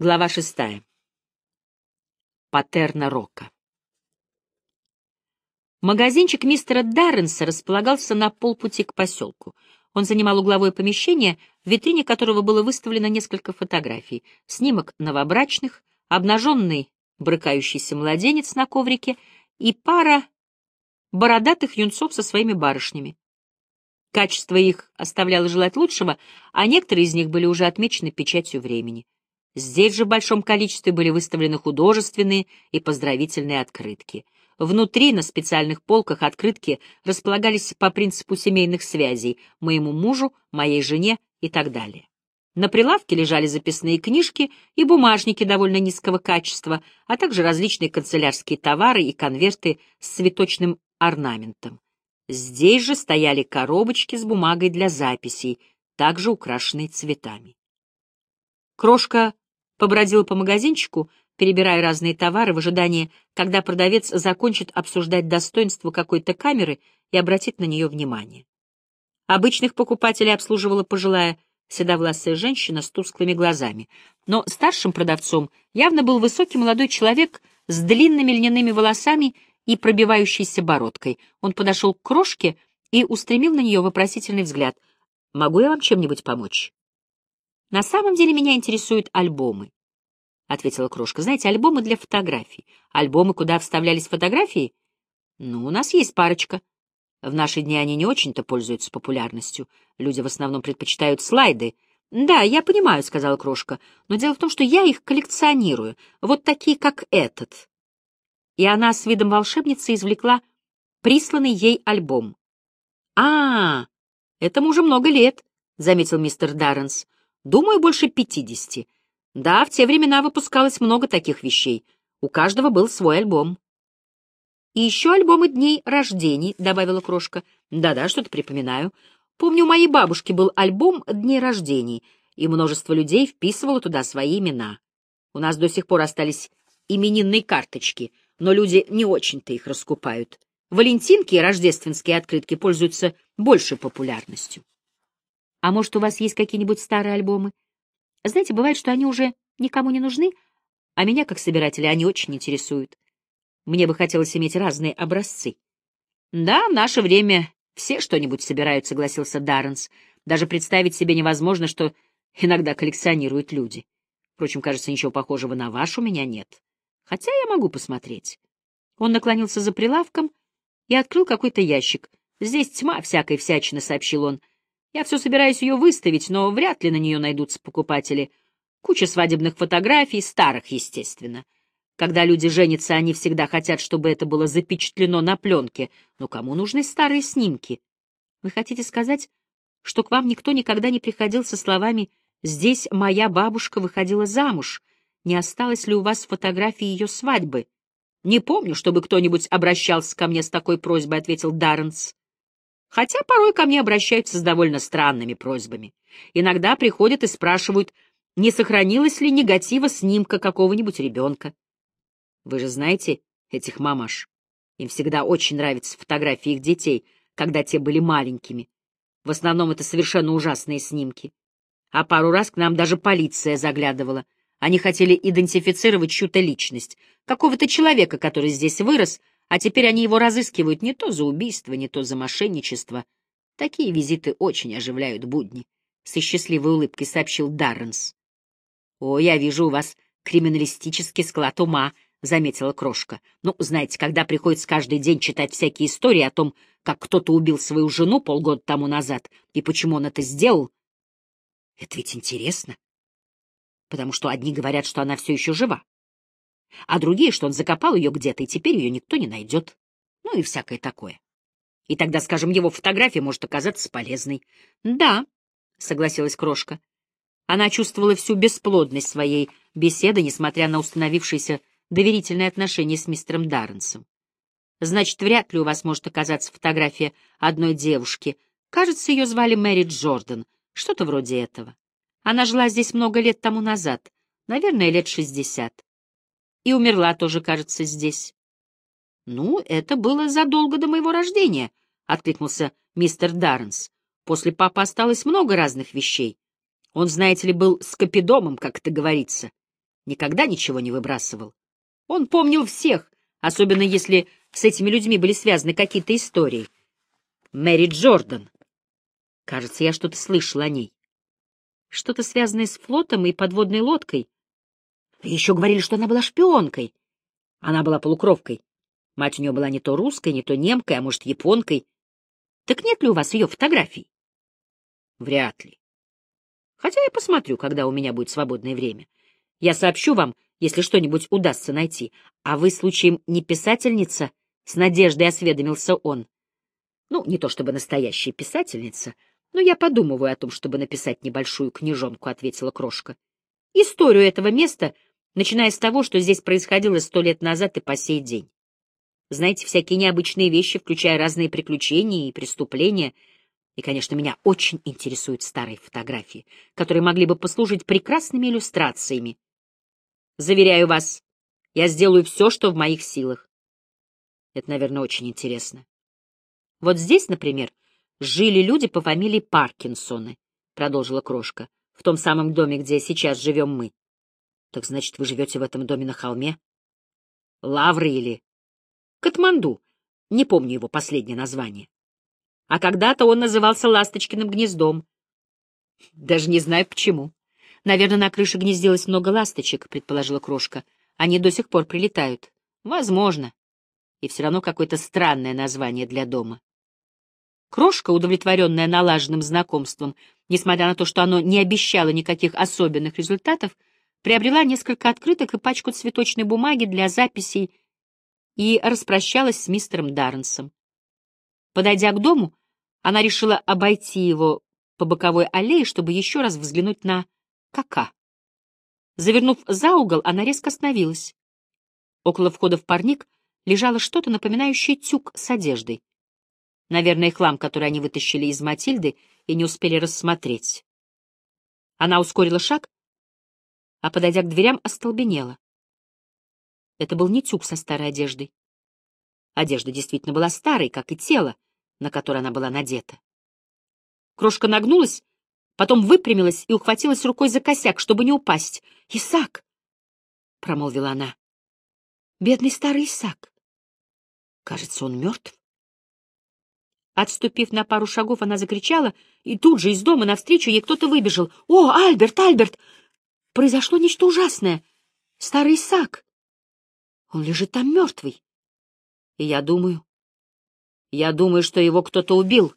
Глава шестая. Патерна Рока. Магазинчик мистера Дарренса располагался на полпути к поселку. Он занимал угловое помещение, в витрине которого было выставлено несколько фотографий. Снимок новобрачных, обнаженный брыкающийся младенец на коврике и пара бородатых юнцов со своими барышнями. Качество их оставляло желать лучшего, а некоторые из них были уже отмечены печатью времени. Здесь же в большом количестве были выставлены художественные и поздравительные открытки. Внутри на специальных полках открытки располагались по принципу семейных связей моему мужу, моей жене и так далее. На прилавке лежали записные книжки и бумажники довольно низкого качества, а также различные канцелярские товары и конверты с цветочным орнаментом. Здесь же стояли коробочки с бумагой для записей, также украшенные цветами. Крошка побродил по магазинчику, перебирая разные товары в ожидании, когда продавец закончит обсуждать достоинство какой-то камеры и обратит на нее внимание. Обычных покупателей обслуживала пожилая седовласая женщина с тусклыми глазами, но старшим продавцом явно был высокий молодой человек с длинными льняными волосами и пробивающейся бородкой. Он подошел к крошке и устремил на нее вопросительный взгляд. «Могу я вам чем-нибудь помочь?» На самом деле меня интересуют альбомы, — ответила Крошка. Знаете, альбомы для фотографий. Альбомы, куда вставлялись фотографии? Ну, у нас есть парочка. В наши дни они не очень-то пользуются популярностью. Люди в основном предпочитают слайды. Да, я понимаю, — сказала Крошка, — но дело в том, что я их коллекционирую. Вот такие, как этот. И она с видом волшебницы извлекла присланный ей альбом. — А, этому уже много лет, — заметил мистер Дарренс. Думаю, больше пятидесяти. Да, в те времена выпускалось много таких вещей. У каждого был свой альбом. И еще альбомы дней рождений, — добавила Крошка. Да-да, что-то припоминаю. Помню, у моей бабушки был альбом дней рождений, и множество людей вписывало туда свои имена. У нас до сих пор остались именинные карточки, но люди не очень-то их раскупают. Валентинки и рождественские открытки пользуются большей популярностью. А может, у вас есть какие-нибудь старые альбомы? Знаете, бывает, что они уже никому не нужны, а меня, как собирателя, они очень интересуют. Мне бы хотелось иметь разные образцы. Да, в наше время все что-нибудь собирают, согласился Дарренс. Даже представить себе невозможно, что иногда коллекционируют люди. Впрочем, кажется, ничего похожего на ваш у меня нет. Хотя я могу посмотреть. Он наклонился за прилавком и открыл какой-то ящик. Здесь тьма всякой всячины, сообщил он. Я все собираюсь ее выставить, но вряд ли на нее найдутся покупатели. Куча свадебных фотографий, старых, естественно. Когда люди женятся, они всегда хотят, чтобы это было запечатлено на пленке. Но кому нужны старые снимки? Вы хотите сказать, что к вам никто никогда не приходил со словами «Здесь моя бабушка выходила замуж. Не осталось ли у вас фотографии ее свадьбы?» «Не помню, чтобы кто-нибудь обращался ко мне с такой просьбой», — ответил Дарренс. Хотя порой ко мне обращаются с довольно странными просьбами. Иногда приходят и спрашивают, не сохранилось ли негатива снимка какого-нибудь ребенка. Вы же знаете этих мамаш. Им всегда очень нравятся фотографии их детей, когда те были маленькими. В основном это совершенно ужасные снимки. А пару раз к нам даже полиция заглядывала. Они хотели идентифицировать чью-то личность, какого-то человека, который здесь вырос — а теперь они его разыскивают не то за убийство, не то за мошенничество. Такие визиты очень оживляют будни, — со счастливой улыбкой сообщил Дарренс. — О, я вижу у вас криминалистический склад ума, — заметила Крошка. — Ну, знаете, когда приходится каждый день читать всякие истории о том, как кто-то убил свою жену полгода тому назад и почему он это сделал, это ведь интересно. Потому что одни говорят, что она все еще жива, а другие, что он закопал ее где-то, и теперь ее никто не найдет. Ну и всякое такое. И тогда, скажем, его фотография может оказаться полезной. — Да, — согласилась Крошка. Она чувствовала всю бесплодность своей беседы, несмотря на установившееся доверительные отношения с мистером Дарренсом. Значит, вряд ли у вас может оказаться фотография одной девушки. Кажется, ее звали Мэри Джордан, что-то вроде этого. Она жила здесь много лет тому назад, наверное, лет шестьдесят. И умерла тоже, кажется, здесь. — Ну, это было задолго до моего рождения, — откликнулся мистер Дарренс. После папы осталось много разных вещей. Он, знаете ли, был скопидомом, как это говорится. никогда ничего не выбрасывал. Он помнил всех, особенно если с этими людьми были связаны какие-то истории. Мэри Джордан. Кажется, я что-то слышал о ней. Что-то связанное с флотом и подводной лодкой. Еще говорили, что она была шпионкой. Она была полукровкой. Мать у нее была не то русской, не то немкой, а может, японкой. Так нет ли у вас ее фотографий? Вряд ли. Хотя я посмотрю, когда у меня будет свободное время. Я сообщу вам, если что-нибудь удастся найти. А вы, случаем, не писательница? С надеждой осведомился он. Ну, не то чтобы настоящая писательница, но я подумываю о том, чтобы написать небольшую книжонку, — ответила Крошка. Историю этого места, начиная с того, что здесь происходило сто лет назад и по сей день. Знаете, всякие необычные вещи, включая разные приключения и преступления. И, конечно, меня очень интересуют старые фотографии, которые могли бы послужить прекрасными иллюстрациями. Заверяю вас, я сделаю все, что в моих силах. Это, наверное, очень интересно. Вот здесь, например, жили люди по фамилии Паркинсоны, — продолжила Крошка, — в том самом доме, где сейчас живем мы. Так значит, вы живете в этом доме на холме? Лавры или Катманду. Не помню его последнее название. А когда-то он назывался Ласточкиным гнездом. Даже не знаю почему. Наверное, на крыше гнездилось много ласточек, предположила Крошка. Они до сих пор прилетают. Возможно. И все равно какое-то странное название для дома. Крошка, удовлетворенная налаженным знакомством, несмотря на то, что оно не обещало никаких особенных результатов, приобрела несколько открыток и пачку цветочной бумаги для записей и распрощалась с мистером Дарренсом. Подойдя к дому, она решила обойти его по боковой аллее, чтобы еще раз взглянуть на Кака. Завернув за угол, она резко остановилась. Около входа в парник лежало что-то, напоминающее тюк с одеждой. Наверное, хлам, который они вытащили из Матильды и не успели рассмотреть. Она ускорила шаг, а, подойдя к дверям, остолбенела. Это был не тюк со старой одеждой. Одежда действительно была старой, как и тело, на которое она была надета. Крошка нагнулась, потом выпрямилась и ухватилась рукой за косяк, чтобы не упасть. «Исаак!» — промолвила она. «Бедный старый Исаак! Кажется, он мертв». Отступив на пару шагов, она закричала, и тут же из дома навстречу ей кто-то выбежал. «О, Альберт, Альберт! Произошло нечто ужасное! Старый Исаак!» Он лежит там мертвый. И я думаю... Я думаю, что его кто-то убил,